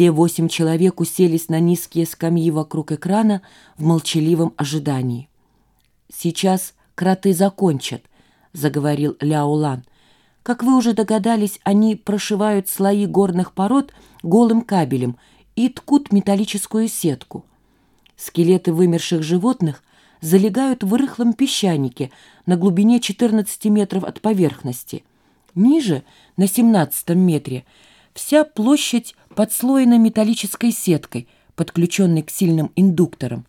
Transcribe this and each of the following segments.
Все восемь человек уселись на низкие скамьи вокруг экрана в молчаливом ожидании. «Сейчас кроты закончат», — заговорил Ляолан. «Как вы уже догадались, они прошивают слои горных пород голым кабелем и ткут металлическую сетку. Скелеты вымерших животных залегают в рыхлом песчанике на глубине 14 метров от поверхности. Ниже, на 17 метре, вся площадь подслоена металлической сеткой, подключенной к сильным индукторам.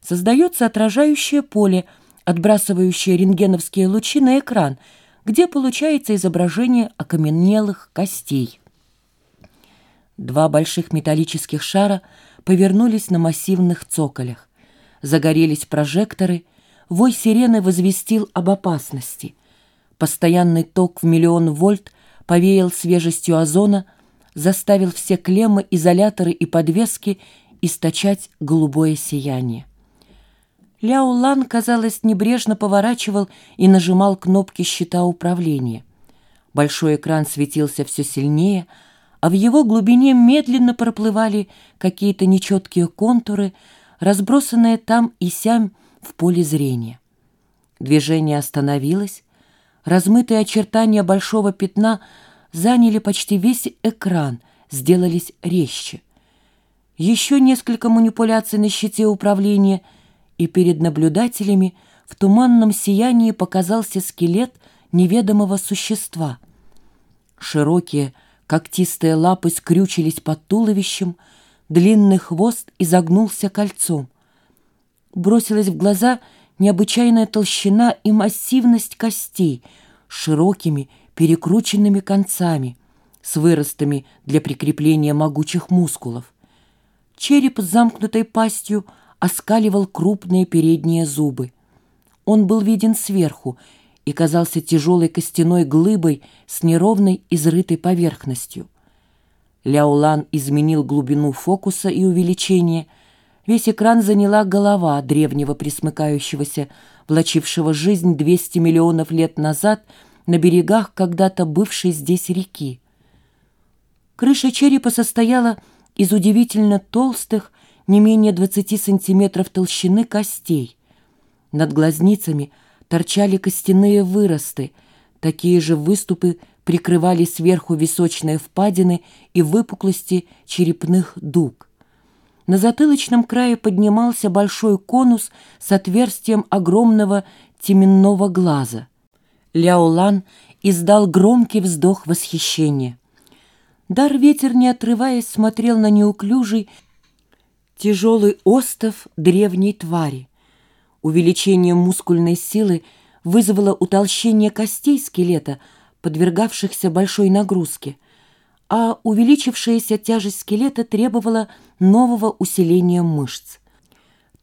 Создается отражающее поле, отбрасывающее рентгеновские лучи на экран, где получается изображение окаменелых костей. Два больших металлических шара повернулись на массивных цоколях. Загорелись прожекторы, вой сирены возвестил об опасности. Постоянный ток в миллион вольт повеял свежестью озона, заставил все клеммы, изоляторы и подвески источать голубое сияние. Ляо Лан, казалось, небрежно поворачивал и нажимал кнопки щита управления. Большой экран светился все сильнее, а в его глубине медленно проплывали какие-то нечеткие контуры, разбросанные там и сям в поле зрения. Движение остановилось, размытые очертания большого пятна заняли почти весь экран, сделались резче. Еще несколько манипуляций на щите управления, и перед наблюдателями в туманном сиянии показался скелет неведомого существа. Широкие, когтистые лапы скрючились под туловищем, длинный хвост изогнулся кольцом. Бросилась в глаза необычайная толщина и массивность костей широкими перекрученными концами, с выростами для прикрепления могучих мускулов. Череп с замкнутой пастью оскаливал крупные передние зубы. Он был виден сверху и казался тяжелой костяной глыбой с неровной изрытой поверхностью. Ляолан изменил глубину фокуса и увеличения. Весь экран заняла голова древнего присмыкающегося, влачившего жизнь 200 миллионов лет назад на берегах когда-то бывшей здесь реки. Крыша черепа состояла из удивительно толстых, не менее 20 сантиметров толщины костей. Над глазницами торчали костяные выросты, такие же выступы прикрывали сверху височные впадины и выпуклости черепных дуг. На затылочном крае поднимался большой конус с отверстием огромного теменного глаза. Ляолан издал громкий вздох восхищения. Дар-ветер, не отрываясь, смотрел на неуклюжий, тяжелый остов древней твари. Увеличение мускульной силы вызвало утолщение костей скелета – подвергавшихся большой нагрузке, а увеличившаяся тяжесть скелета требовала нового усиления мышц.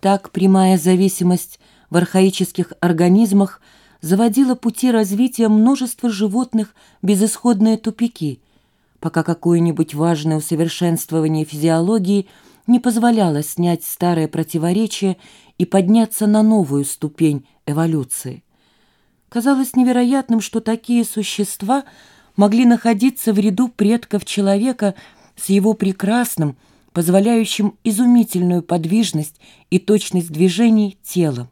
Так прямая зависимость в архаических организмах заводила пути развития множества животных безысходные тупики, пока какое-нибудь важное усовершенствование физиологии не позволяло снять старое противоречие и подняться на новую ступень эволюции. Казалось невероятным, что такие существа могли находиться в ряду предков человека с его прекрасным, позволяющим изумительную подвижность и точность движений телом.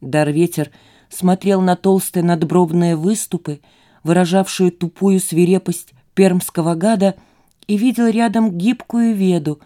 Дар-ветер смотрел на толстые надбровные выступы, выражавшие тупую свирепость пермского гада, и видел рядом гибкую веду